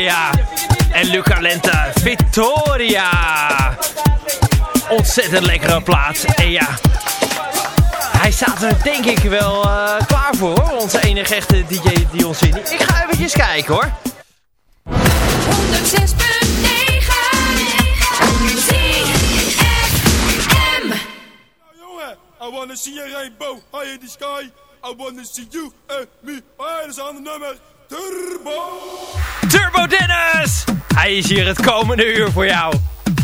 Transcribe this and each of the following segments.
Lea en Luca Lenta Victoria. Ontzettend lekkere plaat. En ja, hij staat er denk ik wel uh, klaar voor hoor, onze enige echte DJ Dion Cini. Ik ga eventjes kijken hoor. 106.9 I wanna see a rainbow high in the sky. I wanna see you and me. Hey, dat is aan het nummer Turbo. Turbo Dennis! Hij is hier het komende uur voor jou.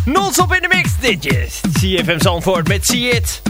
Non-stop in de mix. Dit is CFM Zandvoort met See It.